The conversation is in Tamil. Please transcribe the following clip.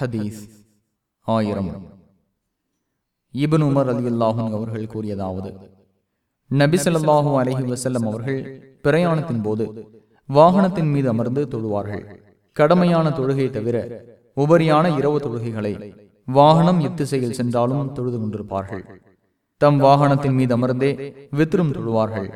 ஹதீஸ் ஆயிரம். இபன் உமர் அலி அல்லாஹும் அவர்கள் கூறியதாவது நபிசல்லாஹூ அலஹி வசல்லம் அவர்கள் பிரயாணத்தின் போது வாகனத்தின் மீது அமர்ந்து தொழுவார்கள். கடமையான தொழுகை தவிர உபரியான இரவு தொழுகைகளை வாகனம் எத்திசையில் சென்றாலும் தொழுது கொண்டிருப்பார்கள். தம் வாகனத்தின் மீது அமர்ந்தே வித்திரும் தொழுவார்கள்.